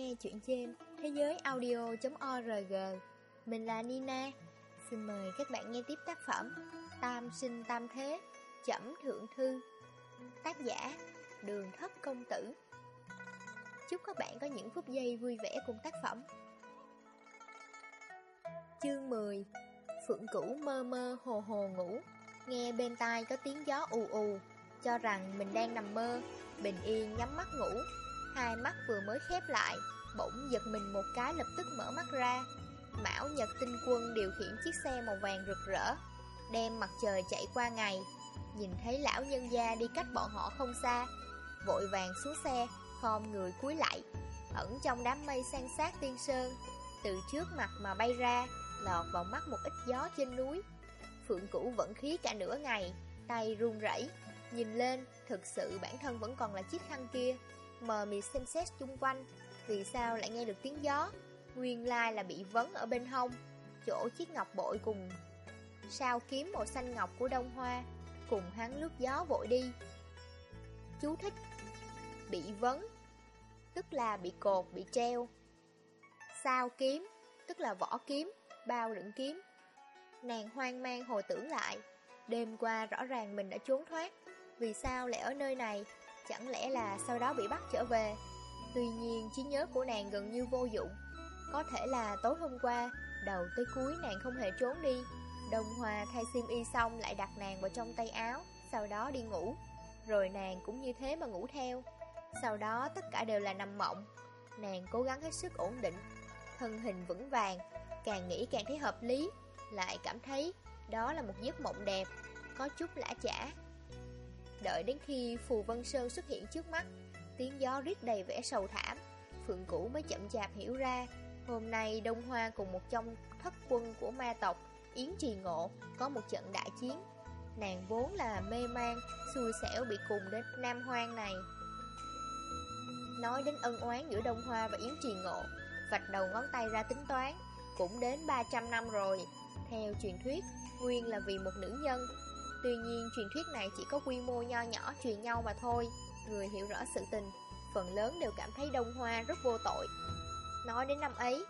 nghe chuyện trên thế giới audio.org Mình là Nina. Xin mời các bạn nghe tiếp tác phẩm Tam sinh tam thế, Chẩm thượng thư. Tác giả, Đường thất công tử. Chúc các bạn có những phút giây vui vẻ cùng tác phẩm. Chương 10 Phượng cửu mơ mơ hồ hồ ngủ. Nghe bên tai có tiếng gió ù ù, Cho rằng mình đang nằm mơ, Bình yên nhắm mắt ngủ. Hai mắt vừa mới khép lại, Bỗng giật mình một cái lập tức mở mắt ra. Mão Nhật Tinh Quân điều khiển chiếc xe màu vàng rực rỡ, Đem mặt trời chạy qua ngày. Nhìn thấy lão nhân gia đi cách bọn họ không xa, Vội vàng xuống xe, Khom người cúi lại. Ẩn trong đám mây san sát tiên sơn, Từ trước mặt mà bay ra, Lọt vào mắt một ít gió trên núi. Phượng Cửu vẫn khí cả nửa ngày, Tay run rẩy, Nhìn lên, Thực sự bản thân vẫn còn là chiếc khăn kia mờ mịt xem xét chung quanh. Vì sao lại nghe được tiếng gió? Nguyên lai là bị vấn ở bên hông Chỗ chiếc ngọc bội cùng Sao kiếm màu xanh ngọc của đông hoa. Cùng hắn lướt gió vội đi. Chú thích Bị vấn Tức là bị cột, bị treo. Sao kiếm Tức là vỏ kiếm, bao đựng kiếm. Nàng hoang mang hồi tưởng lại Đêm qua rõ ràng mình đã trốn thoát. Vì sao lại ở nơi này? Chẳng lẽ là sau đó bị bắt trở về? Tuy nhiên, trí nhớ của nàng gần như vô dụng. Có thể là tối hôm qua, Đầu tới cuối nàng không hề trốn đi. Đồng Hòa thay xiêm y xong lại đặt nàng vào trong tay áo, Sau đó đi ngủ. Rồi nàng cũng như thế mà ngủ theo. Sau đó tất cả đều là nằm mộng. Nàng cố gắng hết sức ổn định. Thân hình vững vàng, Càng nghĩ càng thấy hợp lý. Lại cảm thấy đó là một giấc mộng đẹp, Có chút lã chả. Đợi đến khi Phù Vân Sơn xuất hiện trước mắt. Tiếng gió rít đầy vẻ sầu thảm Phượng Cũ mới chậm chạp hiểu ra Hôm nay Đông Hoa cùng một trong thất quân của ma tộc Yến Trì Ngộ có một trận đại chiến. Nàng vốn là mê man, xui xẻo bị cùng đến Nam Hoang này. Nói đến ân oán giữa Đông Hoa và Yến Trì Ngộ Vạch đầu ngón tay ra tính toán Cũng đến 300 năm rồi. Theo truyền thuyết, nguyên là vì một nữ nhân Tuy nhiên truyền thuyết này chỉ có quy mô nho nhỏ truyền nhau mà thôi. Người hiểu rõ sự tình Phần lớn đều cảm thấy Đông Hoa rất vô tội. Nói đến năm ấy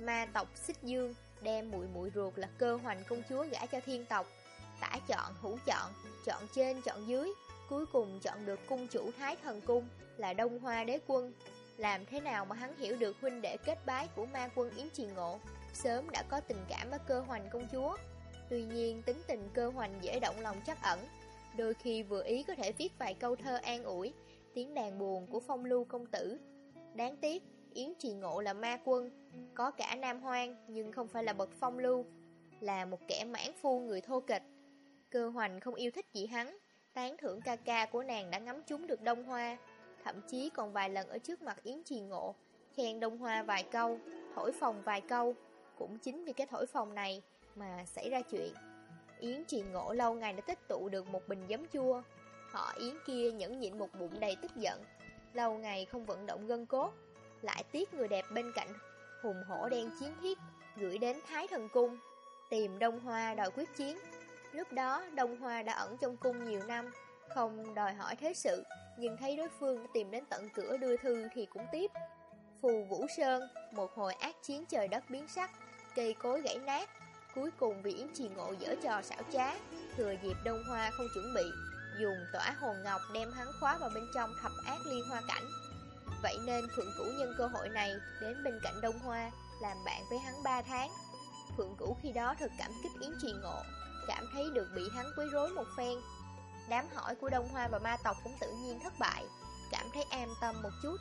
Ma tộc Xích Dương Đem muội muội ruột là cơ hoành công chúa gả cho thiên tộc. Tả chọn, hữu chọn Chọn trên, chọn dưới Cuối cùng chọn được cung chủ Thái Thần Cung Là Đông Hoa Đế Quân. Làm thế nào mà hắn hiểu được huynh đệ kết bái Của ma quân Yến Trì Ngộ? Sớm đã có tình cảm với cơ hoành công chúa. Tuy nhiên, tính tình cơ hoành dễ động lòng chắc ẩn. Đôi khi vừa ý có thể viết vài câu thơ an ủi, Tiếng đàn buồn của phong lưu công tử. Đáng tiếc, Yến Trì Ngộ là ma quân, Có cả nam hoang Nhưng không phải là bậc phong lưu, Là một kẻ mãn phu người thô kịch. Cơ hoành không yêu thích gì hắn, Tán thưởng ca ca của nàng đã ngắm chúng được đông hoa. Thậm chí còn vài lần ở trước mặt Yến Trì Ngộ, Khen đông hoa vài câu, Thổi phòng vài câu. Cũng chính vì cái thổi phòng này mà xảy ra chuyện. Yến trì ngộ lâu ngày đã tích tụ được một bình giấm chua. Họ Yến kia nhẫn nhịn một bụng đầy tức giận, lâu ngày không vận động gân cốt. Lại tiếc người đẹp bên cạnh, hùng hổ đen chiến thiết, gửi đến Thái Thần Cung, tìm Đông Hoa đòi quyết chiến. Lúc đó Đông Hoa đã ẩn trong cung nhiều năm, không đòi hỏi thế sự, nhưng thấy đối phương tìm đến tận cửa đưa thư thì cũng tiếp. Phù Vũ Sơn, một hồi ác chiến trời đất biến sắc, cây cối gãy nát, Cuối cùng vì Yến Trì Ngộ dở trò xảo trá, Thừa dịp Đông Hoa không chuẩn bị, Dùng tỏa hồn ngọc đem hắn khóa vào bên trong thập ác liên hoa cảnh. Vậy nên Phượng Cửu nhân cơ hội này Đến bên cạnh Đông Hoa Làm bạn với hắn 3 tháng. Phượng Cửu khi đó thật cảm kích Yến Trì Ngộ, Cảm thấy được bị hắn quấy rối một phen. Đám hỏi của Đông Hoa và ma tộc cũng tự nhiên thất bại, Cảm thấy an tâm một chút.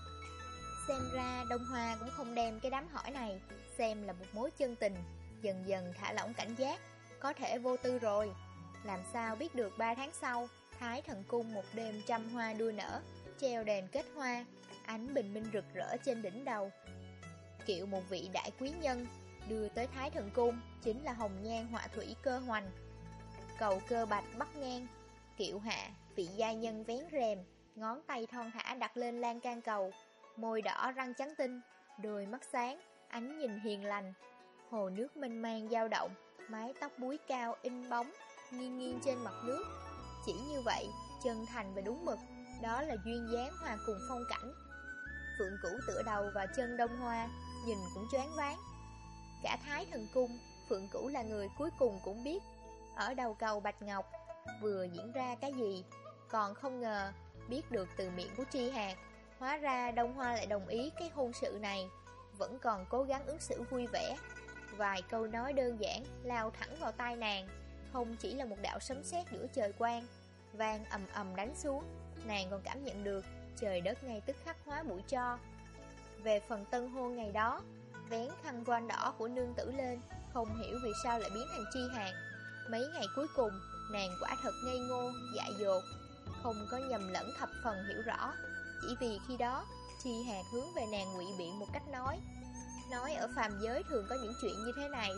Xem ra Đông Hoa cũng không đem cái đám hỏi này Xem là một mối chân tình dần dần thả lỏng cảnh giác, có thể vô tư rồi. Làm sao biết được 3 tháng sau, Thái Thần Cung một đêm trăm hoa đua nở, treo đèn kết hoa, ánh bình minh rực rỡ trên đỉnh đầu. Kiệu một vị đại quý nhân, đưa tới Thái Thần Cung, chính là hồng nhan họa thủy cơ hoành. Cầu cơ bạch bắt ngang, kiệu hạ, vị gia nhân vén rèm, ngón tay thon thả đặt lên lan can cầu, môi đỏ răng trắng tinh, đôi mắt sáng, ánh nhìn hiền lành, Hồ nước mênh mang dao động, mái tóc búi cao in bóng, nghiêng nghiêng trên mặt nước. Chỉ như vậy, chân thành và đúng mực, đó là duyên dáng hòa cùng phong cảnh. Phượng Cửu tựa đầu vào chân đông hoa Nhìn cũng choáng váng Cả Thái Thần Cung Phượng Cửu là người cuối cùng cũng biết Ở đầu cầu Bạch Ngọc Vừa diễn ra cái gì Còn không ngờ Biết được từ miệng của Tri Hạc Hóa ra Đông Hoa lại đồng ý cái hôn sự này Vẫn còn cố gắng ứng xử vui vẻ Vài câu nói đơn giản Lao thẳng vào tai nàng. Không chỉ là một đạo sấm sét giữa trời quang Vang ầm ầm đánh xuống Nàng còn cảm nhận được Trời đất ngay tức khắc hóa bụi cho. Về phần tân hôn ngày đó Vén khăn voan đỏ của nương tử lên Không hiểu vì sao lại biến thành chi hàng Mấy ngày cuối cùng Nàng quả thật ngây ngô, dại dột. Không có nhầm lẫn thập phần hiểu rõ Chỉ vì khi đó Chi hạt hướng về nàng ngụy biện một cách nói. Nói ở phàm giới thường có những chuyện như thế này.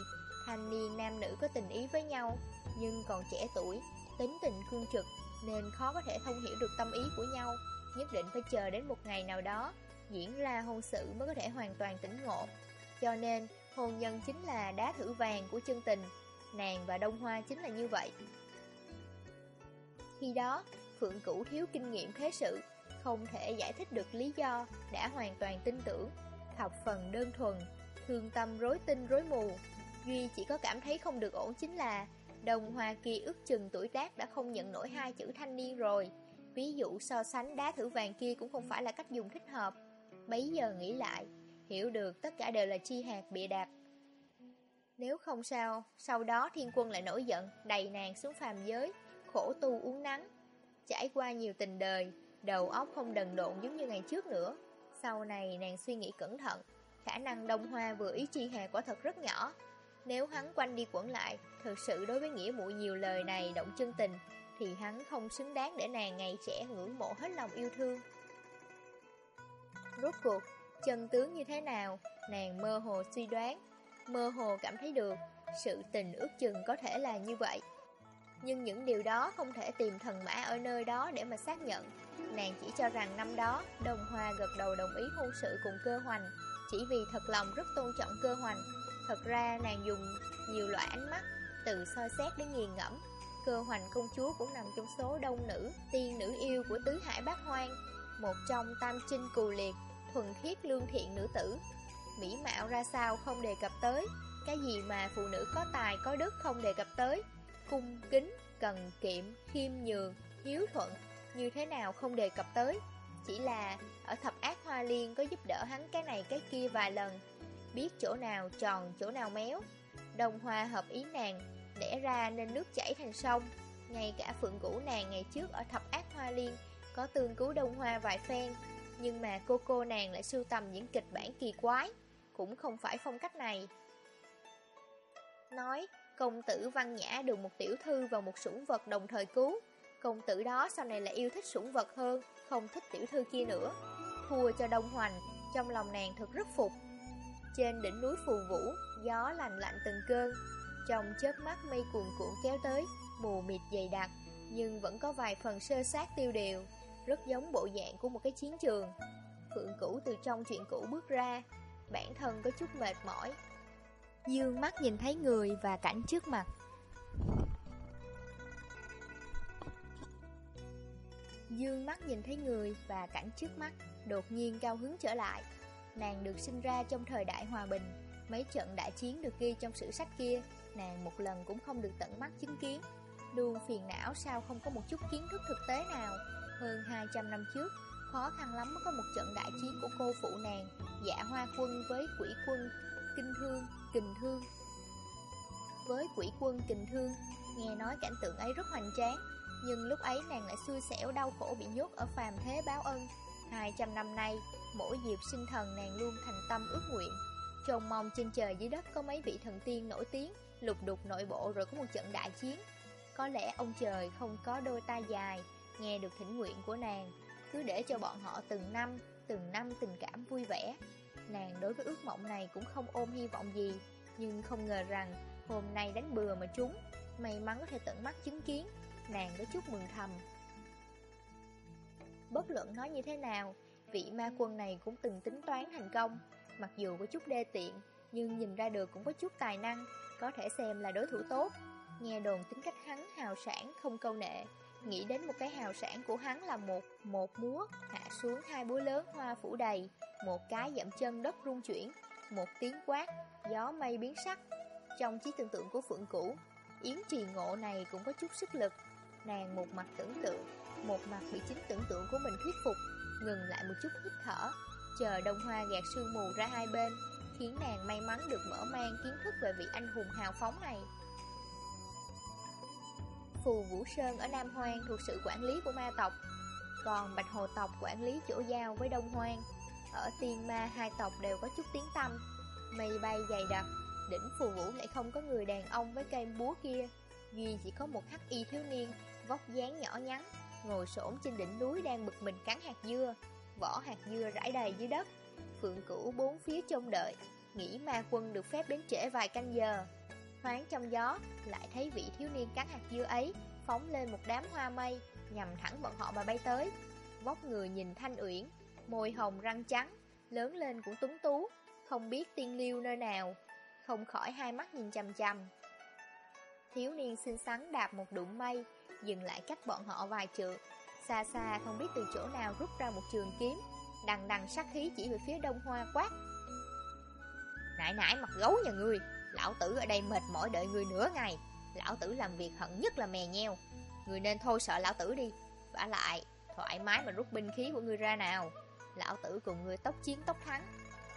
Thanh niên nam nữ có tình ý với nhau, Nhưng còn trẻ tuổi, Tính tình cương trực, Nên khó có thể thông hiểu được tâm ý của nhau. Nhất định phải chờ đến một ngày nào đó, Diễn ra hôn sự mới có thể hoàn toàn tỉnh ngộ. Cho nên, hôn nhân chính là đá thử vàng của chân tình. Nàng và Đông Hoa chính là như vậy. Khi đó, Phượng Cửu thiếu kinh nghiệm thế sự, Không thể giải thích được lý do Đã hoàn toàn tin tưởng. Thập phần đơn thuần, Thương tâm rối tinh rối mù. Duy chỉ có cảm thấy không được ổn chính là Đồng Hoa kia ước chừng tuổi tác đã không nhận nổi hai chữ thanh niên rồi. Ví dụ so sánh đá thử vàng kia cũng không phải là cách dùng thích hợp. Bấy giờ nghĩ lại, Hiểu được tất cả đều là chi hạt bịa đặt. Nếu không sao, Sau đó thiên quân lại nổi giận, Đầy nàng xuống phàm giới, Khổ tu uống nắng. Trải qua nhiều tình đời, Đầu óc không đần độn giống như ngày trước nữa. Sau này nàng suy nghĩ cẩn thận Khả năng đông hoa vừa ý chi hạt quả thật rất nhỏ Nếu hắn quanh đi quẩn lại Thực sự đối với nghĩa muội nhiều lời này động chân tình Thì hắn không xứng đáng để nàng ngày trẻ ngưỡng mộ hết lòng yêu thương Rốt cuộc, chân tướng như thế nào, nàng mơ hồ suy đoán, mơ hồ cảm thấy được, sự tình ước chừng có thể là như vậy. Nhưng những điều đó không thể tìm thần mã ở nơi đó để mà xác nhận. Nàng chỉ cho rằng năm đó, Đồng Hoa gật đầu đồng ý hôn sự cùng cơ hoành, chỉ vì thật lòng rất tôn trọng cơ hoành. Thật ra nàng dùng nhiều loại ánh mắt, từ soi xét đến nghiền ngẫm. Cơ hoành công chúa cũng nằm trong số đông nữ, tiên nữ yêu của tứ hải bát hoang, một trong tam trinh cù liệt thuần khiết lương thiện nữ tử. Mỹ mạo ra sao không đề cập tới, cái gì mà phụ nữ có tài có đức không đề cập tới. Cung kính, cần kiệm, khiêm nhường, hiếu thuận, như thế nào không đề cập tới. Chỉ là ở thập ác hoa liên có giúp đỡ hắn cái này cái kia vài lần, biết chỗ nào tròn chỗ nào méo. Đồng hoa hợp ý nàng, đẻ ra nên nước chảy thành sông. Ngay cả phượng cũ nàng ngày trước ở thập ác hoa liên có tương cứu đông hoa vài phen nhưng mà cô cô nàng lại sưu tầm những kịch bản kỳ quái Cũng không phải phong cách này Nói Công tử văn nhã được một tiểu thư và một sủng vật đồng thời cứu Công tử đó sau này lại yêu thích sủng vật hơn Không thích tiểu thư kia nữa Thua cho Đông Hoành Trong lòng nàng thật rất phục Trên đỉnh núi phù vũ Gió lành lạnh từng cơn Trong chớp mắt mây cuồn cuộn kéo tới Mù mịt dày đặc Nhưng vẫn có vài phần sơ sát tiêu điều rất giống bộ dạng của một cái chiến trường. Phượng Cửu từ trong chuyện cũ bước ra, bản thân có chút mệt mỏi. Dương mắt nhìn thấy người và cảnh trước mặt. Dương mắt nhìn thấy người và cảnh trước mắt, đột nhiên cao hứng trở lại. Nàng được sinh ra trong thời đại hòa bình, mấy trận đại chiến được ghi trong sử sách kia, nàng một lần cũng không được tận mắt chứng kiến. Luôn phiền não sao không có một chút kiến thức thực tế nào. Hơn 200 năm trước, khó khăn lắm mới có một trận đại chiến của cô phụ nàng, dạ hoa quân với quỷ quân, kinh thương, kình thương. Với quỷ quân kình thương, nghe nói cảnh tượng ấy rất hoành tráng, nhưng lúc ấy nàng lại xui xẻo đau khổ bị nhốt ở phàm thế báo ân. 200 năm nay, mỗi dịp sinh thần nàng luôn thành tâm ước nguyện. Trông mong trên trời dưới đất có mấy vị thần tiên nổi tiếng, lục đục nội bộ rồi có một trận đại chiến. Có lẽ ông trời không có đôi tai dài, nghe được thỉnh nguyện của nàng, cứ để cho bọn họ từng năm, từng năm tình cảm vui vẻ. Nàng đối với ước mộng này cũng không ôm hy vọng gì, nhưng không ngờ rằng hôm nay đánh bừa mà trúng, may mắn có thể tận mắt chứng kiến, nàng có chút mừng thầm. Bất luận nói như thế nào, vị ma quân này cũng từng tính toán thành công, mặc dù có chút đê tiện, nhưng nhìn ra được cũng có chút tài năng, có thể xem là đối thủ tốt. Nghe đồn tính cách hắn hào sản, không câu nệ, Nghĩ đến một cái hào sản của hắn là một một múa Hạ xuống hai búa lớn hoa phủ đầy một cái dậm chân đất rung chuyển, một tiếng quát, gió mây biến sắc. Trong trí tưởng tượng của Phượng Cửu, Yến trì ngộ này cũng có chút sức lực. Nàng một mặt tưởng tượng, một mặt bị chính tưởng tượng của mình thuyết phục, ngừng lại một chút hít thở, chờ đông hoa gạt sương mù ra hai bên, khiến nàng may mắn được mở mang kiến thức về vị anh hùng hào phóng này. Phù Vũ Sơn ở Nam Hoang thuộc sự quản lý của ma tộc, còn Bạch Hồ tộc quản lý chỗ giao với Đông Hoang. Ở Tiên Ma hai tộc đều có chút tiếng tâm, mây bay dày đặc, đỉnh Phù Vũ lại không có người đàn ông với cây búa kia, duy chỉ có một hắc y thiếu niên, vóc dáng nhỏ nhắn, ngồi xổm trên đỉnh núi đang bực mình cắn hạt dưa, vỏ hạt dưa rải đầy dưới đất. Phượng Cửu bốn phía trông đợi, nghĩ ma quân được phép đến trễ vài canh giờ. Thoáng trong gió, lại thấy vị thiếu niên cắn hạt dưa ấy phóng lên một đám hoa mây, nhằm thẳng bọn họ mà bay tới. Vóc người nhìn thanh uyển, môi hồng răng trắng, lớn lên cũng tuấn tú, không biết tiên liêu nơi nào, không khỏi hai mắt nhìn chằm chằm. Thiếu niên xinh xắn đạp một đụng mây, dừng lại cách bọn họ vài trượng, xa xa không biết từ chỗ nào rút ra một trường kiếm, đằng đằng sát khí chỉ về phía đông hoa quát. Nãy nãy mặt gấu nhà ngươi, lão tử ở đây mệt mỏi đợi ngươi nửa ngày, lão tử làm việc hận nhất là mè nheo, ngươi nên thôi sợ lão tử đi, vả lại, thoải mái mà rút binh khí của ngươi ra nào, lão tử cùng ngươi tốc chiến tốc thắng.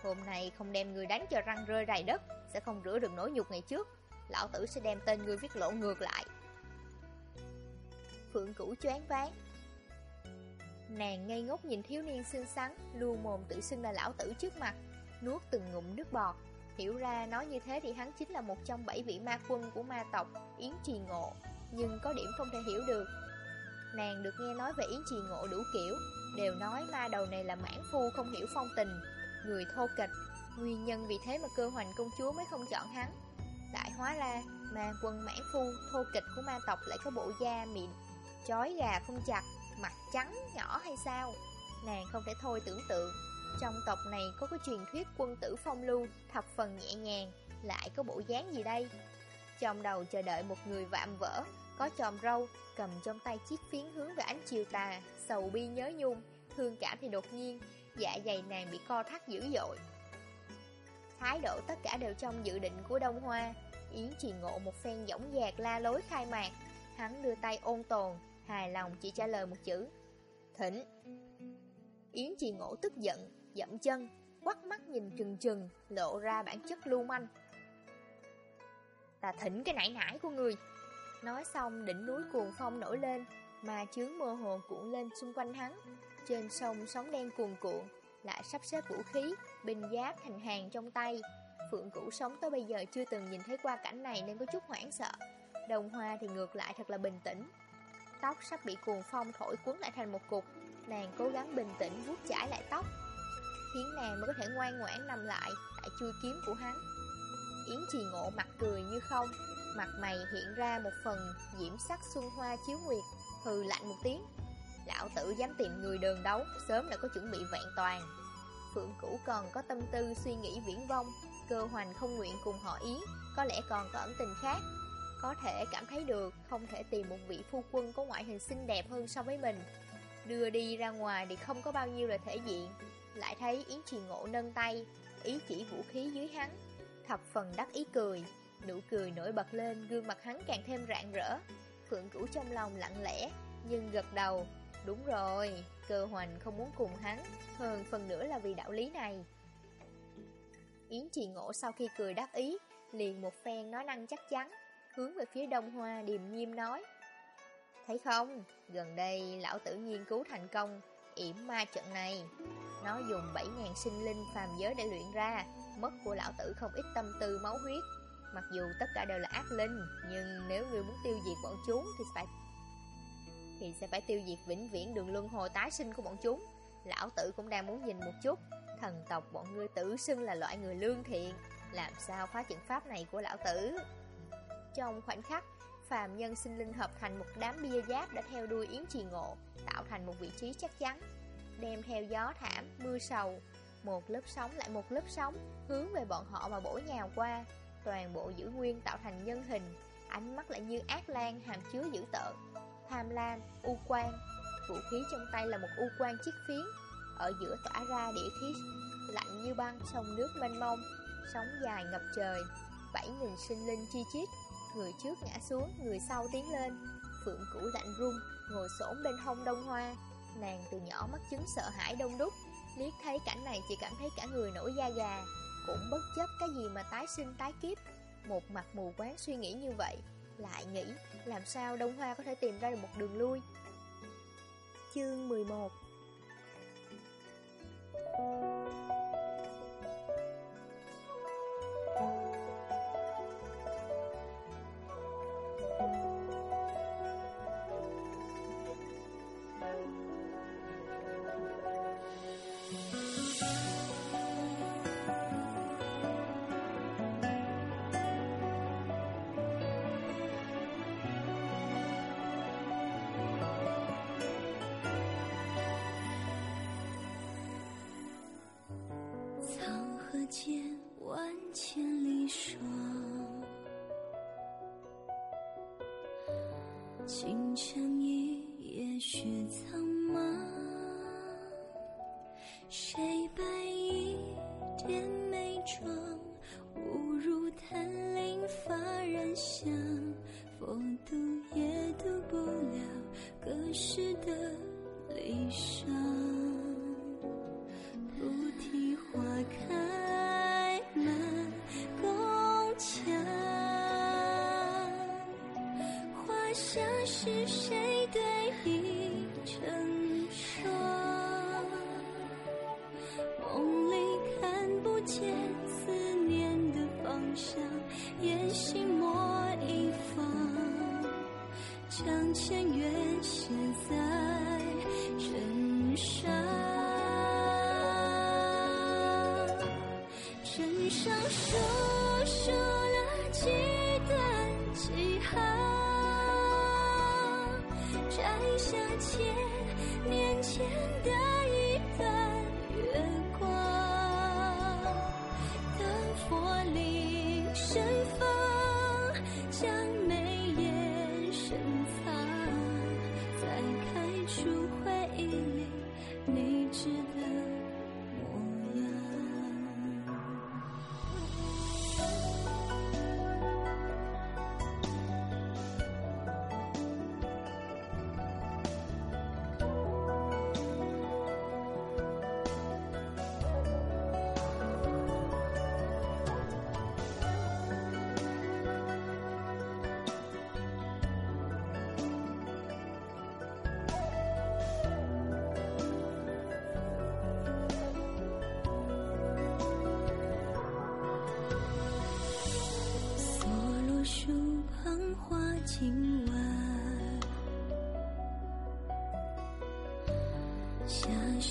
Hôm nay không đem ngươi đánh cho răng rơi đầy đất, sẽ không rửa được nỗi nhục ngày trước, lão tử sẽ đem tên ngươi viết lộ ngược lại. Phượng Cửu choáng váng, Nàng ngây ngốc nhìn thiếu niên xinh xắn, luôn mồm tự xưng là lão tử trước mặt, nuốt từng ngụm nước bọt. Hiểu ra nói như thế thì hắn chính là một trong bảy vị ma quân của ma tộc, Yến Trì Ngộ, nhưng có điểm không thể hiểu được. Nàng được nghe nói về Yến Trì Ngộ đủ kiểu, đều nói ma đầu này là mãn phu không hiểu phong tình, người thô kịch, nguyên nhân vì thế mà cơ hoành công chúa mới không chọn hắn. Đại hóa ra, ma quân mãn phu, thô kịch của ma tộc lại có bộ da mịn, chói gà không chặt, mặt trắng nhỏ hay sao? Nàng không thể thôi tưởng tượng, trong tộc này có cái truyền thuyết quân tử phong lưu, thập phần nhẹ nhàng, lại có bộ dáng gì đây? Trong đầu chờ đợi một người vạm vỡ, có tròm râu, cầm trong tay chiếc phiến hướng về ánh chiều tà, sầu bi nhớ nhung, thương cảm thì đột nhiên, dạ dày nàng bị co thắt dữ dội. Thái độ tất cả đều trong dự định của Đông Hoa, Yến trì ngộ một phen dõng dạc la lối khai mạc, hắn đưa tay ôn tồn, hài lòng chỉ trả lời một chữ. Thỉnh. Yến trì ngộ tức giận, dậm chân Quắt mắt nhìn trừng trừng Lộ ra bản chất lưu manh. Ta thỉnh cái nải nải của người. Nói xong đỉnh núi cuồng phong nổi lên Mà chướng mơ hồ cuộn lên xung quanh hắn. Trên sông sóng đen cuồn cuộn Lại sắp xếp vũ khí Binh giáp thành hàng trong tay. Phượng Cửu sống tới bây giờ chưa từng nhìn thấy qua cảnh này Nên có chút hoảng sợ. Đồng hoa thì ngược lại thật là bình tĩnh. Tóc sắp bị cuồng phong thổi cuốn lại thành một cục. Nàng cố gắng bình tĩnh vuốt chải lại tóc, Khiến nàng mới có thể ngoan ngoãn nằm lại Tại chui kiếm của hắn. Yến trì ngộ mặt cười như không, Mặt mày hiện ra một phần Diễm sắc xuân hoa chiếu nguyệt, Hừ lạnh một tiếng. Lão tử dám tìm người đường đấu, Sớm đã có chuẩn bị vẹn toàn. Phượng Cửu còn có tâm tư suy nghĩ viễn vong Cơ hoành không nguyện cùng họ Yến, Có lẽ còn có ẩn tình khác có thể cảm thấy được không thể tìm một vị phu quân có ngoại hình xinh đẹp hơn so với mình. Đưa đi ra ngoài thì không có bao nhiêu là thể diện. Lại thấy Yến Trì Ngộ nâng tay, ý chỉ vũ khí dưới hắn. Thập phần đắc ý cười, nụ cười nổi bật lên, gương mặt hắn càng thêm rạng rỡ. Phượng Cửu trong lòng lặng lẽ, nhưng gật đầu. Đúng rồi, cơ hoành không muốn cùng hắn, hơn phần nữa là vì đạo lý này. Yến Trì Ngộ sau khi cười đắc ý, liền một phen nói năng chắc chắn hướng về phía đông hoa điềm nhiêm nói. Thấy không, gần đây lão tử nghiên cứu thành công, yểm ma trận này. Nó dùng 7.000 sinh linh phàm giới để luyện ra, mất của lão tử không ít tâm tư máu huyết. Mặc dù tất cả đều là ác linh, nhưng nếu ngươi muốn tiêu diệt bọn chúng thì phải thì sẽ phải tiêu diệt vĩnh viễn đường luân hồi tái sinh của bọn chúng. Lão tử cũng đang muốn nhìn một chút, thần tộc bọn ngươi tử xưng là loại người lương thiện, làm sao phá trận pháp này của lão tử? Trong khoảnh khắc, phàm nhân sinh linh hợp thành một đám bia giáp đã theo đuôi Yến Trì Ngộ, tạo thành một vị trí chắc chắn. Đem theo gió thảm, mưa sầu, một lớp sóng lại một lớp sóng, hướng về bọn họ mà bổ nhào qua. Toàn bộ giữ nguyên tạo thành nhân hình, ánh mắt lại như ác lan hàm chứa dữ tợn. Tham lam, u quan, vũ khí trong tay là một u quan chiếc phiến, ở giữa tỏa ra địa khí lạnh như băng sông nước mênh mông, sóng dài ngập trời, bảy nghìn sinh linh chi chít, người trước ngã xuống, người sau tiến lên, phượng cũ lạnh run, ngồi xổm bên hông đông hoa, nàng từ nhỏ mắc chứng sợ hãi đông đúc, liếc thấy cảnh này chỉ cảm thấy cả người nổi da gà, cũng bất chấp cái gì mà tái sinh tái kiếp, một mặt mù quáng suy nghĩ như vậy, lại nghĩ làm sao Đông Hoa có thể tìm ra được một đường lui. Chương 11时的离殇。菩提花开满宫墙，花下是谁上数数了几段几行，摘下千年前的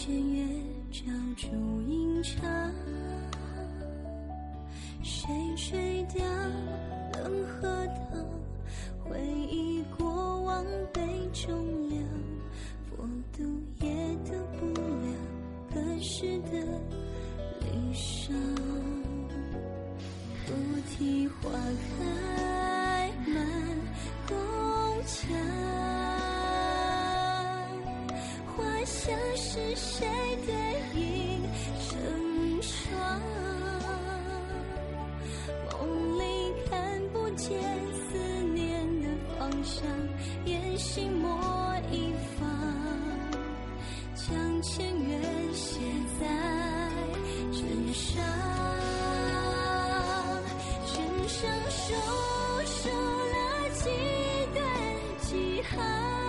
雀跃前缘写在枕上。枕上数数了几段几行，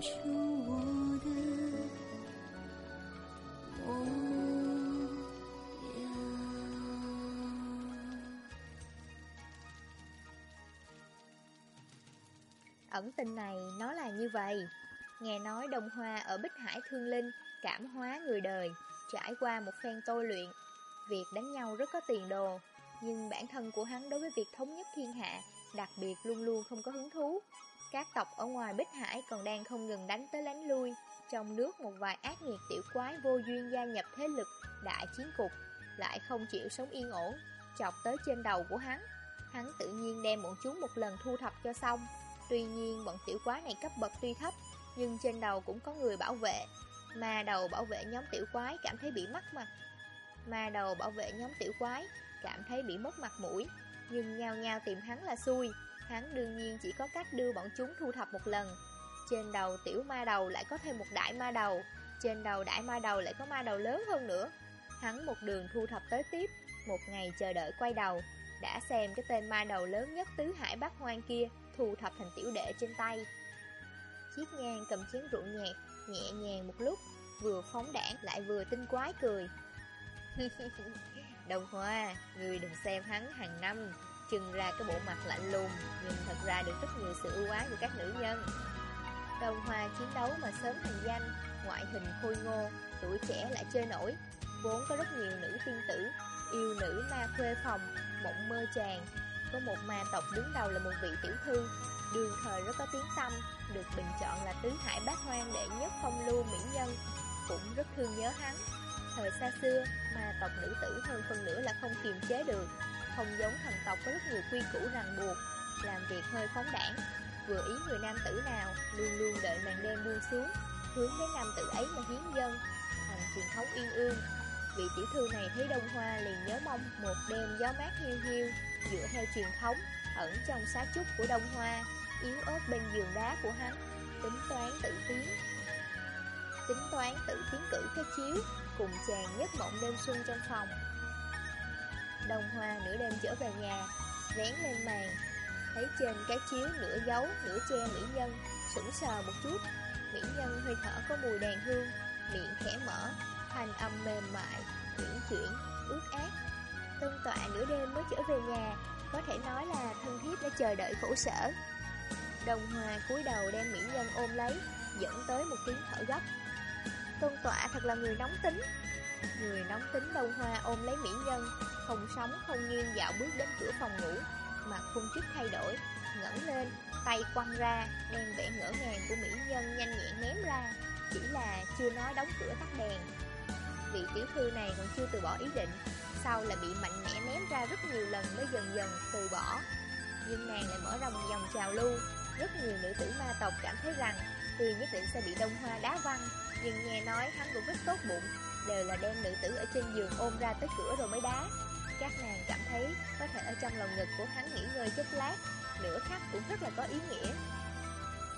出我的模样。Ẩn tình này nó là như vậy. Nghe nói đồng hoa ở Bích Hải Thương Linh cảm hóa người đời, trải qua một phen tôi luyện. Việc đánh nhau rất có tiền đồ, nhưng bản thân của hắn đối với việc thống nhất thiên hạ, đặc biệt luôn luôn không có hứng thú, các tộc ở ngoài Bích Hải còn đang không ngừng đánh tới lánh lui, trong nước một vài ác nghiệt tiểu quái vô duyên gia nhập thế lực đại chiến cục, lại không chịu sống yên ổn, chọc tới trên đầu của hắn. Hắn tự nhiên đem bọn chúng một lần thu thập cho xong. Tuy nhiên bọn tiểu quái này cấp bậc tuy thấp, nhưng trên đầu cũng có người bảo vệ. Mà đầu bảo vệ nhóm tiểu quái cảm thấy bị mất mặt. Mà đầu bảo vệ nhóm tiểu quái cảm thấy bị mất mặt mũi, nhưng nhao nhao tìm hắn là xui. Hắn đương nhiên chỉ có cách đưa bọn chúng thu thập một lần. Trên đầu tiểu ma đầu lại có thêm một đại ma đầu, trên đầu đại ma đầu lại có ma đầu lớn hơn nữa. Hắn một đường thu thập tới tiếp, một ngày chờ đợi quay đầu, đã xem cái tên ma đầu lớn nhất tứ hải bát hoang kia thu thập thành tiểu đệ trên tay. Chiếc ngang cầm chén rượu nhạt, nhẹ nhàng một lúc, vừa phóng đảng lại vừa tinh quái cười. Đồng Hoa, người đừng xem hắn hàng năm chừng ra cái bộ mặt lạnh lùng, nhưng thật ra được rất nhiều sự ưu ái của các nữ nhân. Đồng Hoa chiến đấu mà sớm thành danh, ngoại hình khôi ngô, tuổi trẻ lại chơi nổi, vốn có rất nhiều nữ tiên tử, yêu nữ ma khuê phòng, mộng mơ chàng. Có một ma tộc đứng đầu là một vị tiểu thư, đường thời rất có tiếng tâm, được bình chọn là tứ hải bát hoang đệ nhất phong lưu mỹ nhân, cũng rất thương nhớ hắn. Thời xa xưa, ma tộc nữ tử hơn phần nữa là không kiềm chế được, không giống thần tộc có rất nhiều quy củ ràng buộc, làm việc hơi phóng đảng. Vừa ý người nam tử nào, luôn luôn đợi màn đêm buông xuống, hướng đến nam tử ấy mà hiến dân, thành truyền thống yên ương. Vị tiểu thư này thấy đông hoa liền nhớ mong một đêm gió mát hiu hiu, dựa theo truyền thống, ẩn trong xá trúc của đông hoa, yếu ớt bên giường đá của hắn, tính toán tự tiến. Tính toán tự tiến cử cái chiếu, cùng chàng nhất mộng đêm xuân trong phòng. Đồng Hoa nửa đêm trở về nhà, vén lên màn, thấy trên cái chiếu nửa gấu nửa che mỹ nhân, sững sờ một chút. Mỹ nhân hơi thở có mùi đàn hương, miệng khẽ mở, thành âm mềm mại, chuyển chuyển, ướt át. Tân tọa nửa đêm mới trở về nhà, có thể nói là thân thiết đã chờ đợi khổ sở. Đồng Hòa cúi đầu đem mỹ nhân ôm lấy, dẫn tới một tiếng thở gấp. Tôn tọa thật là người nóng tính. Người nóng tính Đông Hoa ôm lấy mỹ nhân, không sống không nghiêng dạo bước đến cửa phòng ngủ, mặt không chút thay đổi, ngẩng lên, tay quăng ra, đem vẻ ngỡ ngàng của mỹ nhân nhanh nhẹn ném ra, chỉ là chưa nói đóng cửa tắt đèn. Vị tiểu thư này còn chưa từ bỏ ý định, sau là bị mạnh mẽ ném ra rất nhiều lần mới dần dần từ bỏ. Nhưng nàng lại mở ra một dòng trào lưu, rất nhiều nữ tử ma tộc cảm thấy rằng tuy nhất định sẽ bị đông hoa đá văng, nhưng nghe nói hắn cũng rất tốt bụng, đều là đem nữ tử ở trên giường ôm ra tới cửa rồi mới đá. Các nàng cảm thấy có thể ở trong lòng ngực của hắn nghỉ ngơi chút lát, nửa khắc cũng rất là có ý nghĩa.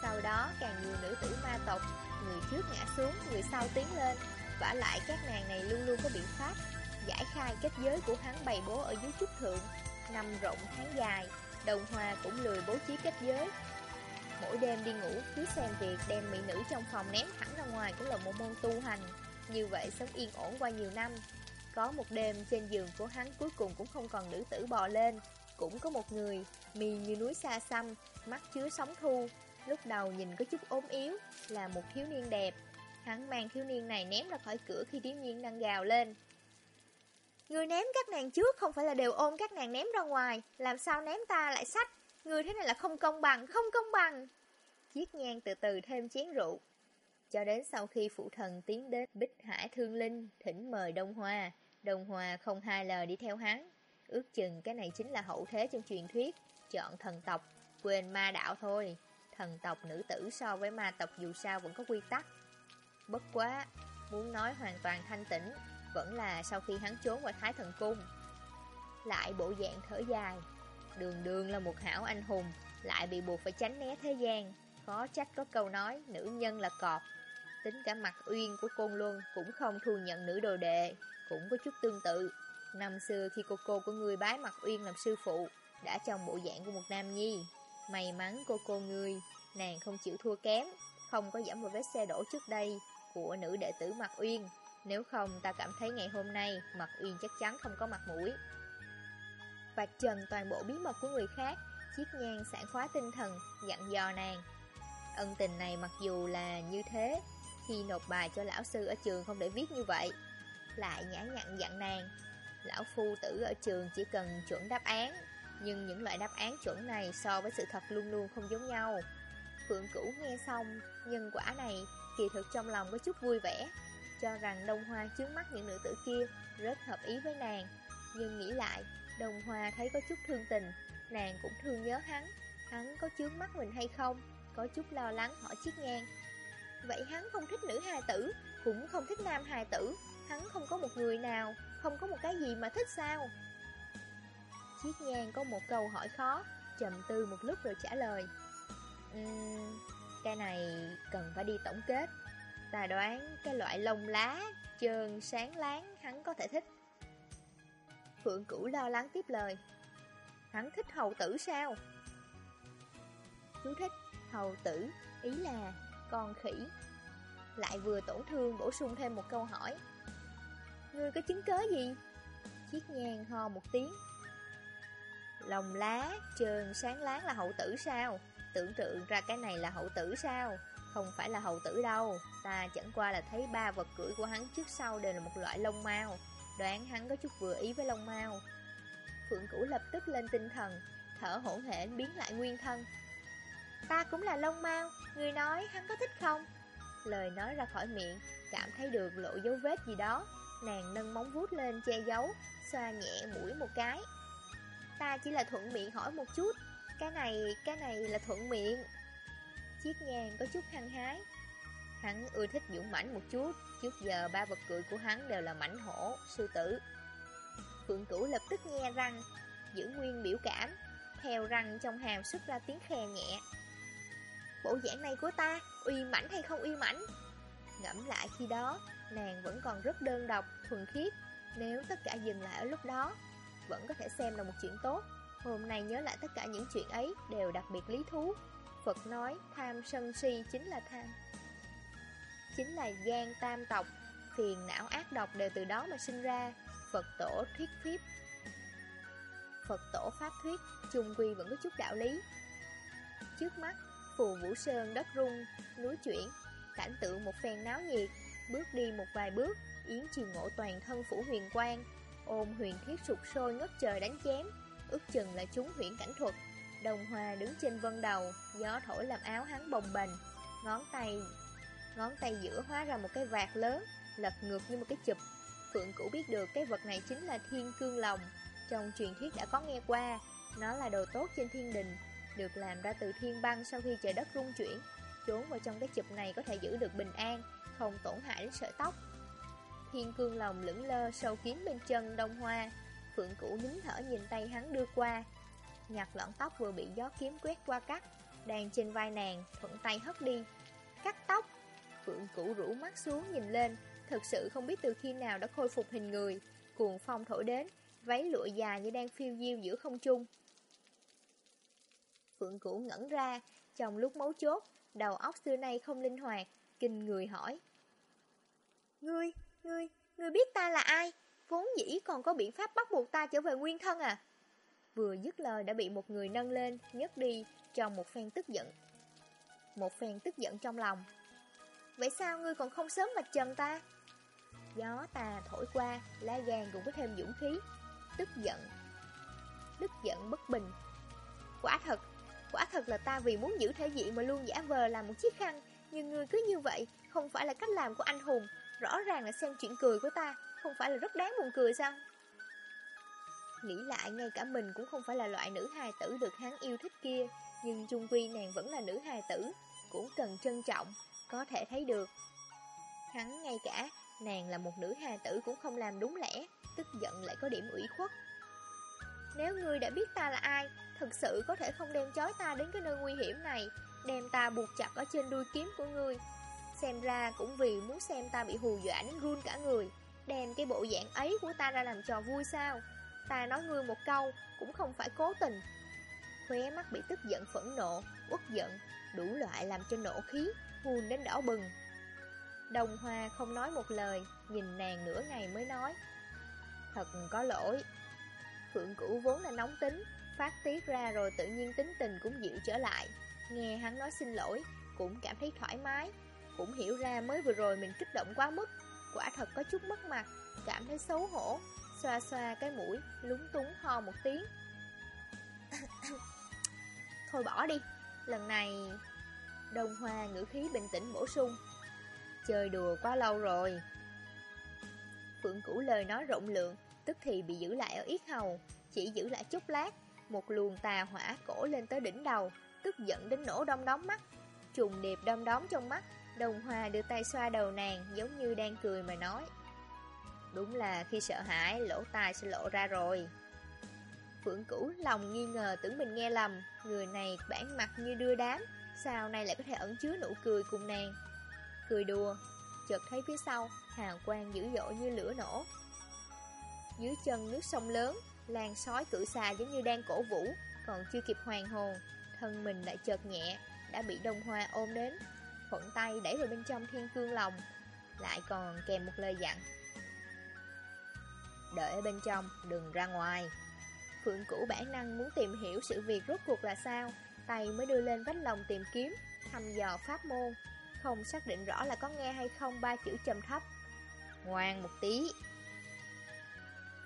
Sau đó càng nhiều nữ tử ma tộc, người trước ngã xuống, người sau tiến lên, vả lại các nàng này luôn luôn có biện pháp giải khai kết giới của hắn bày bố ở dưới trúc thượng, nằm rộng tháng dài, đồng hòa cũng lười bố trí kết giới. Mỗi đêm đi ngủ, cứ xem việc đem mỹ nữ trong phòng ném thẳng ra ngoài cũng là một môn tu hành, như vậy sống yên ổn qua nhiều năm. Có một đêm trên giường của hắn cuối cùng cũng không còn nữ tử bò lên, cũng có một người, mì như núi xa xăm, mắt chứa sóng thu, lúc đầu nhìn có chút ốm yếu, là một thiếu niên đẹp. Hắn mang thiếu niên này ném ra khỏi cửa khi thiếu niên đang gào lên. Người ném các nàng trước không phải là đều ôm các nàng ném ra ngoài, làm sao ném ta lại sách? Người thế này là không công bằng, không công bằng. Chiếc nhang từ từ thêm chén rượu. Cho đến sau khi phụ thần tiến đến Bích Hải Thương Linh, thỉnh mời Đông Hoa. Đông Hoa không hai lời đi theo hắn. Ước chừng cái này chính là hậu thế trong truyền thuyết, chọn thần tộc, quên ma đạo thôi. Thần tộc nữ tử so với ma tộc dù sao vẫn có quy tắc. Bất quá, muốn nói hoàn toàn thanh tĩnh, vẫn là sau khi hắn trốn vào Thái Thần Cung. Lại bộ dạng thở dài, đường đường là một hảo anh hùng, lại bị buộc phải tránh né thế gian. Khó trách có câu nói, nữ nhân là cọp. Tính cả mặt uyên của Côn Luân cũng không thu nhận nữ đồ đệ, cũng có chút tương tự. Năm xưa khi cô cô của người bái mặt uyên làm sư phụ, đã trong bộ dạng của một nam nhi. May mắn cô cô người, nàng không chịu thua kém, không có giảm vào vết xe đổ trước đây của nữ đệ tử Mặt Uyên. Nếu không, ta cảm thấy ngày hôm nay Mặt Uyên chắc chắn không có mặt mũi. Vạch trần toàn bộ bí mật của người khác, Chiếc nhang sản khóa tinh thần, dặn dò nàng. Ân tình này mặc dù là như thế, khi nộp bài cho lão sư ở trường không để viết như vậy. Lại nhã nhặn dặn nàng, lão phu tử ở trường chỉ cần chuẩn đáp án, nhưng những loại đáp án chuẩn này so với sự thật luôn luôn không giống nhau. Phượng Cửu nghe xong, nhân quả này kỳ thực trong lòng có chút vui vẻ, cho rằng Đông Hoa chướng mắt những nữ tử kia rất hợp ý với nàng. Nhưng nghĩ lại, Đông Hoa thấy có chút thương tình, nàng cũng thương nhớ hắn, hắn có chướng mắt mình hay không, có chút lo lắng hỏi chiếc ngang. Vậy hắn không thích nữ hài tử, cũng không thích nam hài tử, hắn không có một người nào, không có một cái gì mà thích sao? Chiếc nhang có một câu hỏi khó, trầm tư một lúc rồi trả lời. Uhm, cái này cần phải đi tổng kết. Ta đoán cái loại lông lá, trơn, sáng láng hắn có thể thích. Phượng Cửu lo lắng tiếp lời. Hắn thích hầu tử sao? Chú thích hầu tử, ý là con khỉ. Lại vừa tổn thương bổ sung thêm một câu hỏi. Ngươi có chứng cớ gì? Chiếc nhang ho một tiếng. Lồng lá, trơn sáng láng là hậu tử sao? Tưởng tượng ra cái này là hậu tử sao? Không phải là hậu tử đâu Ta chẳng qua là thấy ba vật cưỡi của hắn trước sau đều là một loại lông mao Đoán hắn có chút vừa ý với lông mao Phượng Cửu lập tức lên tinh thần Thở hỗn hển biến lại nguyên thân Ta cũng là lông mao Người nói hắn có thích không? Lời nói ra khỏi miệng Cảm thấy được lộ dấu vết gì đó. Nàng nâng móng vuốt lên che giấu Xoa nhẹ mũi một cái. Ta chỉ là thuận miệng hỏi một chút. Cái này, cái này là thuận miệng. Chiếc nhang có chút hăng hái. Hắn ưa thích dũng mãnh một chút. Trước giờ ba vật cười của hắn đều là mãnh hổ, sư tử. Phượng Cửu lập tức nghe răng Giữ nguyên biểu cảm. Theo răng trong hàm xuất ra tiếng khe nhẹ. Bộ dạng này của ta Uy mãnh hay không uy mãnh? Ngẫm lại khi đó Nàng vẫn còn rất đơn độc, thuần khiết. Nếu tất cả dừng lại ở lúc đó Vẫn có thể xem là một chuyện tốt. Hôm nay nhớ lại tất cả những chuyện ấy Đều đặc biệt lý thú. Phật nói tham sân si chính là tham. Chính là gian tam tộc Phiền não ác độc đều từ đó mà sinh ra. Phật tổ thuyết thuyết Phật tổ pháp thuyết chung quy vẫn có chút đạo lý. Trước mắt Phù Vũ Sơn đất rung Núi chuyển. Cảnh tượng một phen náo nhiệt Bước đi một vài bước Yến triều ngộ toàn thân phủ huyền quang. Ôm huyền thiết sụt sôi ngất trời đánh chém Ước chừng là chúng huyễn cảnh thuật. Đồng Hòa đứng trên vân đầu, gió thổi làm áo hắn bồng bềnh, ngón tay ngón tay giữa hóa ra một cái vạt lớn, lật ngược như một cái chụp. Phượng Cửu biết được cái vật này chính là thiên cương lòng, trong truyền thuyết đã có nghe qua, nó là đồ tốt trên thiên đình, được làm ra từ thiên băng sau khi trời đất rung chuyển, trốn vào trong cái chụp này có thể giữ được bình an, không tổn hại đến sợi tóc. Thiên cương lòng lững lơ sâu kín bên chân đông hoa, Phượng Cửu nín thở nhìn tay hắn đưa qua, Nhặt lọn tóc vừa bị gió kiếm quét qua cắt Đang trên vai nàng Thuận tay hất đi. Cắt tóc! Phượng cũ rũ mắt xuống nhìn lên thật sự không biết từ khi nào đã khôi phục hình người. Cuồng phong thổi đến Váy lụa dài như đang phiêu diêu giữa không trung. Phượng cũ ngẩn ra Trong lúc mấu chốt Đầu óc xưa nay không linh hoạt Kinh người hỏi Ngươi, ngươi, ngươi biết ta là ai Vốn dĩ còn có biện pháp bắt buộc ta trở về nguyên thân à Vừa dứt lời đã bị một người nâng lên, nhấc đi, trong một phen tức giận. Một phen tức giận trong lòng. Vậy sao ngươi còn không sớm vạch trần ta? Gió tà thổi qua, lá gan cũng có thêm dũng khí. Tức giận. Tức giận bất bình. Quả thật, quả thật là ta vì muốn giữ thể diện mà luôn giả vờ làm một chiếc khăn. Nhưng ngươi cứ như vậy, không phải là cách làm của anh hùng. Rõ ràng là xem chuyện cười của ta, không phải là rất đáng buồn cười sao? Nghĩ lại ngay cả mình cũng không phải là loại nữ hài tử được hắn yêu thích kia Nhưng chung quy nàng vẫn là nữ hài tử Cũng cần trân trọng Có thể thấy được Hắn ngay cả nàng là một nữ hài tử cũng không làm đúng lẽ Tức giận lại có điểm ủy khuất Nếu ngươi đã biết ta là ai Thực sự có thể không đem chói ta đến cái nơi nguy hiểm này, Đem ta buộc chặt ở trên đuôi kiếm của ngươi. Xem ra cũng vì muốn xem ta bị hù dọa đến run cả người, Đem cái bộ dạng ấy của ta ra làm trò vui sao? Ta nói ngươi một câu Cũng không phải cố tình. Khóe mắt bị tức giận phẫn nộ, Uất giận, Đủ loại làm cho nộ khí, Hùn đến đỏ bừng. Đồng Hoa không nói một lời, Nhìn nàng nửa ngày mới nói, Thật có lỗi. Phượng Cửu vốn là nóng tính Phát tiết ra rồi tự nhiên tính tình cũng dịu trở lại. Nghe hắn nói xin lỗi, Cũng cảm thấy thoải mái. Cũng hiểu ra mới vừa rồi mình kích động quá mức. Quả thật có chút mất mặt, Cảm thấy xấu hổ. Xoa xoa cái mũi, Lúng túng ho một tiếng. Thôi bỏ đi, Lần này đồng Hoa ngữ khí bình tĩnh bổ sung. Chơi đùa quá lâu rồi. Phượng Cửu lời nói rộng lượng, Tức thì bị giữ lại ở yết hầu, Chỉ giữ lại chút lát. Một luồng tà hỏa cổ lên tới đỉnh đầu, Tức giận đến nổ đom đóm mắt. Trùng điệp đom đóm trong mắt, Đồng hòa đưa tay xoa đầu nàng Giống như đang cười mà nói, Đúng là khi sợ hãi, Lỗ tai sẽ lộ ra rồi. Phượng Cửu lòng nghi ngờ tưởng mình nghe lầm, Người này bản mặt như đưa đám, Sao nay lại có thể ẩn chứa nụ cười cùng nàng? Cười đùa, Chợt thấy phía sau, Hào quang dữ dội như lửa nổ. Dưới chân nước sông lớn Làn sói cử xà giống như đang cổ vũ, Còn chưa kịp hoàn hồn, Thân mình lại chợt nhẹ, Đã bị đông hoa ôm đến, Thuận tay đẩy vào bên trong thiên cương lòng, Lại còn kèm một lời dặn. Đợi ở bên trong, Đừng ra ngoài. Phượng cũ bản năng muốn tìm hiểu sự việc rốt cuộc là sao, Tay mới đưa lên vách lòng tìm kiếm, Thăm dò pháp môn, Không xác định rõ là có nghe hay không ba chữ trầm thấp. Ngoan một tí.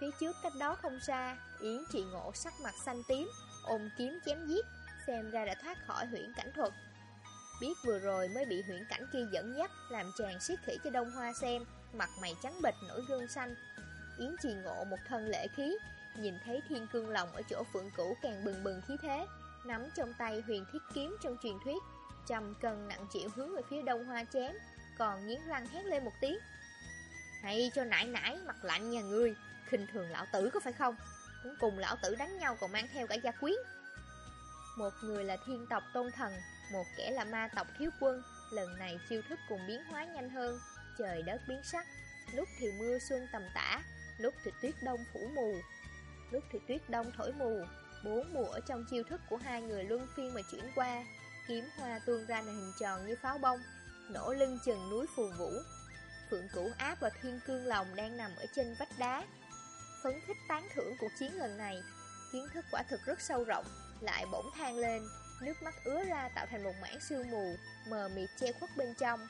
Phía trước cách đó không xa, Yến trị ngộ sắc mặt xanh tím, Ôm kiếm chém giết, Xem ra đã thoát khỏi huyễn cảnh thuật. Biết vừa rồi mới bị huyễn cảnh kia dẫn dắt, Làm chàng siết khỉ cho đông hoa xem, Mặt mày trắng bệch nổi gương xanh. Yến trì ngộ một thân lễ khí, Nhìn thấy thiên cương lòng ở chỗ phượng cũ càng bừng bừng khí thế, Nắm trong tay huyền thiết kiếm trong truyền thuyết, trầm cân nặng chịu hướng về phía đông hoa chém, Còn nghiến răng hét lên một tiếng. Hay cho nãi nãi, mặt lạnh nhà ngươi khinh thường lão tử có phải không? Cũng cùng lão tử đánh nhau còn mang theo cả gia quyến. Một người là thiên tộc tôn thần, Một kẻ là ma tộc thiếu quân. Lần này chiêu thức cùng biến hóa nhanh hơn, Trời đất biến sắc. Lúc thì mưa xuân tầm tã, Lúc thì tuyết đông phủ mù. Lúc thì tuyết đông thổi mù, Bốn mùa ở trong chiêu thức của hai người luân phiên mà chuyển qua. Kiếm hoa tuôn ra hình tròn như pháo bông, Nổ lưng chừng núi phù vũ. Phượng cửu áp và thiên cương lòng đang nằm ở trên vách đá. Phấn khích tán thưởng cuộc chiến lần này. Kiến thức quả thực rất sâu rộng, Lại bỗng than lên, Nước mắt ứa ra tạo thành một mảng sương mù, Mờ mịt che khuất bên trong.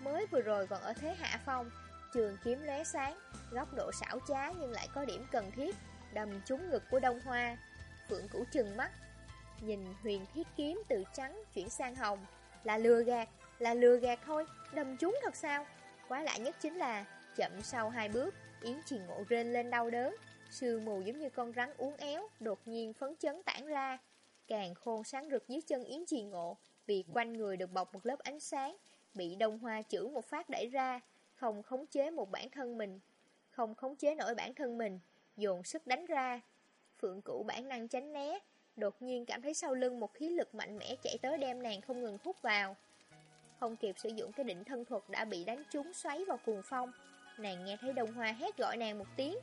Mới vừa rồi còn ở thế hạ phong, Trường kiếm lóe sáng, Góc độ xảo trá nhưng lại có điểm cần thiết, đầm trúng ngực của đông hoa. Phượng cũ trừng mắt, Nhìn huyền thiết kiếm từ trắng chuyển sang hồng. Là lừa gạt, Là lừa gạt thôi, đầm trúng thật sao? Quá lạ nhất chính là Chậm sau hai bước Yến trì ngộ rên lên đau đớn. Sương mù giống như con rắn uốn éo Đột nhiên phấn chấn tản ra. Càng khôn sáng rực dưới chân Yến trì ngộ, Vì quanh người được bọc một lớp ánh sáng, Bị đông hoa chữ một phát đẩy ra, Không khống chế một bản thân mình. Không khống chế nổi bản thân mình, Dồn sức đánh ra. Phượng cũ bản năng tránh né, Đột nhiên cảm thấy sau lưng một khí lực mạnh mẽ chạy tới đem nàng không ngừng hút vào. Không kịp sử dụng cái định thân thuật đã bị đánh trúng xoáy vào cuồng phong. Nàng nghe thấy đồng hoa hét gọi nàng một tiếng.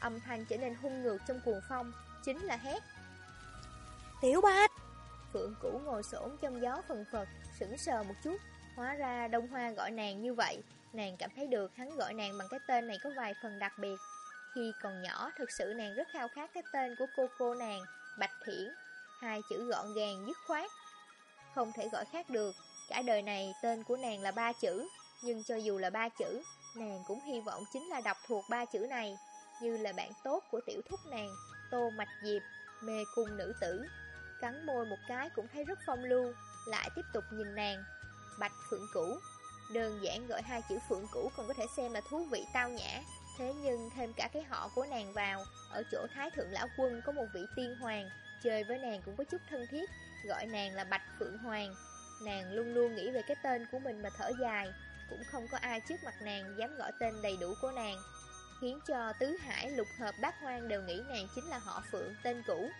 Âm thanh trở nên hung ngược trong cuồng phong Chính là hét. Tiểu bạch! Phượng cũ ngồi xổm trong gió phần phật Sững sờ một chút. Hóa ra đông hoa gọi nàng như vậy Nàng cảm thấy được hắn gọi nàng bằng cái tên này có vài phần đặc biệt. Khi còn nhỏ thực sự nàng rất khao khát cái tên của cô cô nàng Bạch Thiển Hai chữ gọn gàng dứt khoát. Không thể gọi khác được Cả đời này tên của nàng là ba chữ Nhưng cho dù là ba chữ Nàng cũng hy vọng chính là đọc thuộc ba chữ này, Như là bạn tốt của tiểu thúc nàng, Tô Mạch Diệp, Mê cung nữ tử. Cắn môi một cái cũng thấy rất phong lưu, Lại tiếp tục nhìn nàng. Bạch Phượng Cửu, Đơn giản gọi hai chữ Phượng Cửu còn có thể xem là thú vị tao nhã. Thế nhưng thêm cả cái họ của nàng vào, Ở chỗ Thái Thượng Lão Quân có một vị tiên hoàng, Chơi với nàng cũng có chút thân thiết, Gọi nàng là Bạch Phượng Hoàng. Nàng luôn luôn nghĩ về cái tên của mình mà thở dài. Cũng không có ai trước mặt nàng dám gọi tên đầy đủ của nàng, Khiến cho Tứ Hải lục hợp bát hoang đều nghĩ nàng chính là họ Phượng tên cũ.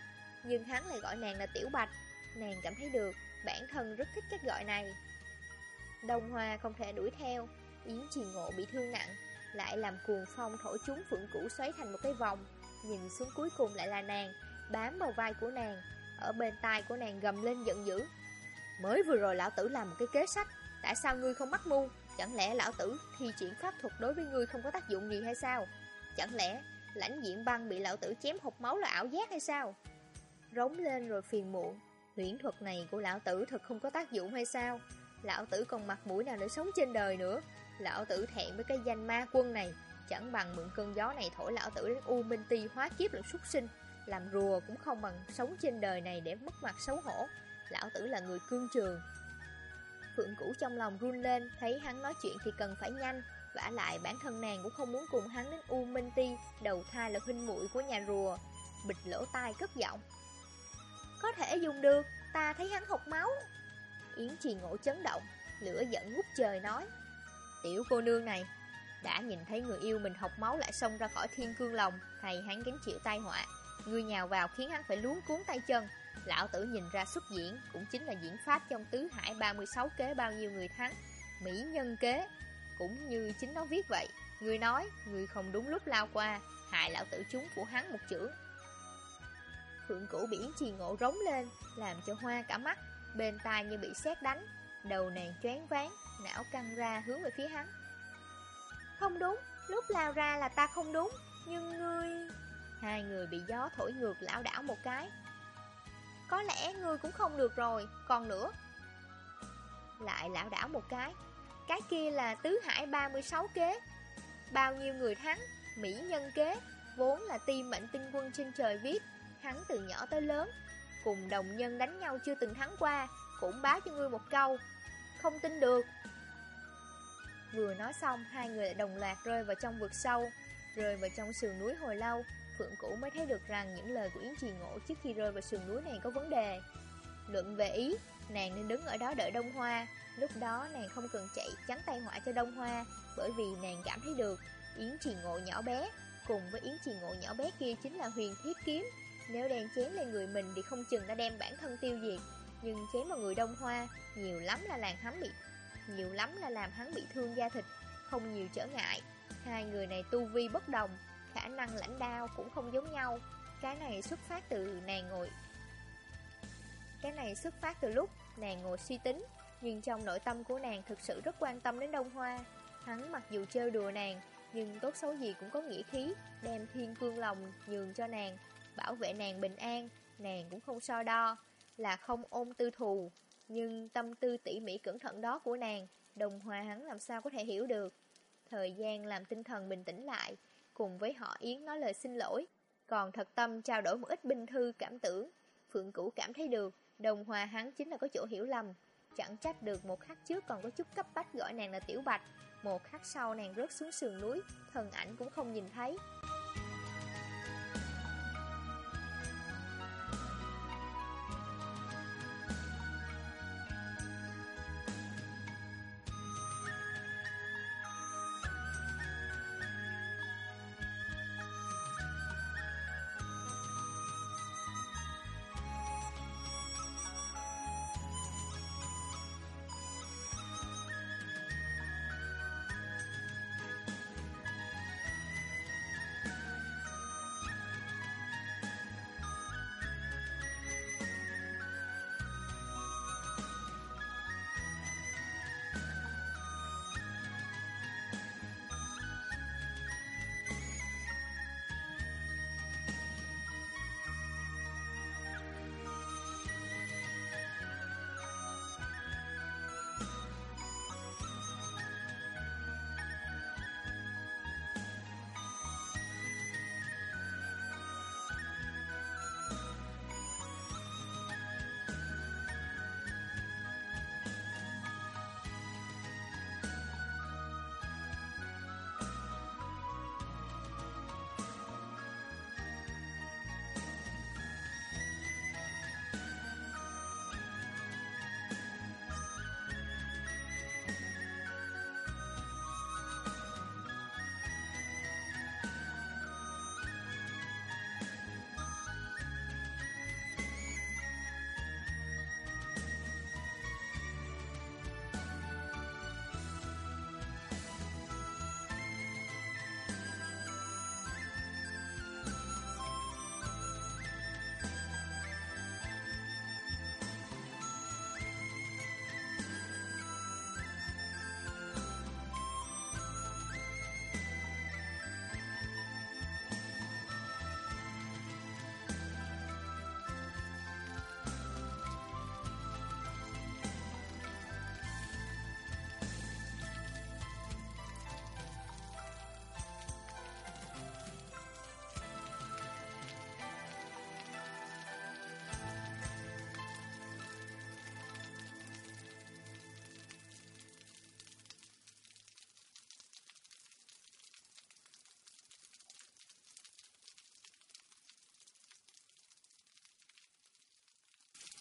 Nhưng hắn lại gọi nàng là Tiểu Bạch. Nàng cảm thấy được, Bản thân rất thích cách gọi này. Đông Hoa không thể đuổi theo, Yến Trì Ngộ bị thương nặng, Lại làm cuồng phong thổi chúng phượng cũ xoáy thành một cái vòng. Nhìn xuống cuối cùng lại là nàng, Bám vào vai của nàng, Ở bên tai của nàng gầm lên giận dữ. Mới vừa rồi lão tử làm một cái kế sách, Tại sao ngươi không bắt mưu? Chẳng lẽ lão tử thi triển pháp thuật đối với ngươi không có tác dụng gì hay sao? Chẳng lẽ lãnh diện băng bị lão tử chém hụt máu là ảo giác hay sao? Rống lên rồi phiền muộn. Huyễn thuật này của lão tử thật không có tác dụng hay sao? Lão tử còn mặt mũi nào để sống trên đời nữa? Lão tử thẹn với cái danh ma quân này. Chẳng bằng mượn cơn gió này thổi lão tử đến U Minh Ti hóa kiếp lần súc sinh. Làm rùa cũng không bằng sống trên đời này để mất mặt xấu hổ. Lão tử là người cương trường. Phượng Cũ trong lòng run lên, Thấy hắn nói chuyện thì cần phải nhanh. Vả lại bản thân nàng cũng không muốn cùng hắn đến U Minh Ti, Đầu thai là huynh muội của nhà rùa. Bịch lỗ tai cất giọng. Có thể dùng được, Ta thấy hắn học máu. Yến trì ngộ chấn động, Lửa giận ngút trời nói. Tiểu cô nương này, Đã nhìn thấy người yêu mình học máu lại xông ra khỏi thiên cương lòng, Thầy hắn gánh chịu tai họa. Người nhào vào khiến hắn phải luống cuốn tay chân. Lão tử nhìn ra xuất diễn Cũng chính là diễn pháp trong tứ hải 36 kế bao nhiêu người thắng Mỹ nhân kế. Cũng như chính nó viết vậy Người nói, người không đúng lúc lao qua Hại lão tử chúng của hắn một chữ Phượng cửu biển trì ngộ rống lên Làm cho hoa cả mắt Bên tai như bị sét đánh Đầu nàng choáng váng Não căng ra hướng về phía hắn. Không đúng Lúc lao ra là ta không đúng Nhưng ngươi Hai người bị gió thổi ngược lão đảo một cái có lẽ ngươi cũng không được rồi. Còn nữa, Lại lão đảo một cái. Cái kia là tứ hải 36 kế. Bao nhiêu người thắng? Mỹ nhân kế. Vốn là ti mệnh tinh quân trên trời viết. Hắn từ nhỏ tới lớn, Cùng đồng nhân đánh nhau chưa từng thắng qua, Cũng báo cho ngươi một câu. Không tin được. Vừa nói xong, Hai người lại đồng loạt rơi vào trong vực sâu, Rơi vào trong sườn núi hồi lâu. Phượng Cũ mới thấy được rằng những lời của Yến Trì Ngộ trước khi rơi vào sườn núi này có vấn đề. Luận về ý, nàng nên đứng ở đó đợi Đông Hoa. Lúc đó nàng không cần chạy chắn tay họa cho Đông Hoa, bởi vì nàng cảm thấy được Yến Trì Ngộ nhỏ bé, cùng với Yến Trì Ngộ nhỏ bé kia chính là huyền thiết kiếm. Nếu đang chém lên người mình thì không chừng đã đem bản thân tiêu diệt. Nhưng chém vào người Đông Hoa, nhiều lắm là làm hắn bị nhiều lắm là làm hắn bị thương da thịt, không nhiều trở ngại. Hai người này tu vi bất đồng, khả năng lãnh đao cũng không giống nhau. Cái này xuất phát từ nàng ngồi. Cái này xuất phát từ lúc nàng ngồi suy tính, Nhưng trong nội tâm của nàng thực sự rất quan tâm đến Đông Hoa. Hắn mặc dù chơi đùa nàng, Nhưng tốt xấu gì cũng có nghĩa khí, Đem thiên cương lòng nhường cho nàng, Bảo vệ nàng bình an, Nàng cũng không so đo, Là không ôm tư thù. Nhưng tâm tư tỉ mỉ cẩn thận đó của nàng, Đông Hoa hắn làm sao có thể hiểu được. Thời gian làm tinh thần bình tĩnh lại cùng với họ Yến nói lời xin lỗi, còn thật tâm trao đổi một ít binh thư cảm tưởng. Phượng Cửu cảm thấy được, đồng hòa hắn chính là có chỗ hiểu lầm. Chẳng trách được một khắc trước còn có chút cấp bách gọi nàng là Tiểu Bạch, một khắc sau nàng rớt xuống sườn núi, thần ảnh cũng không nhìn thấy.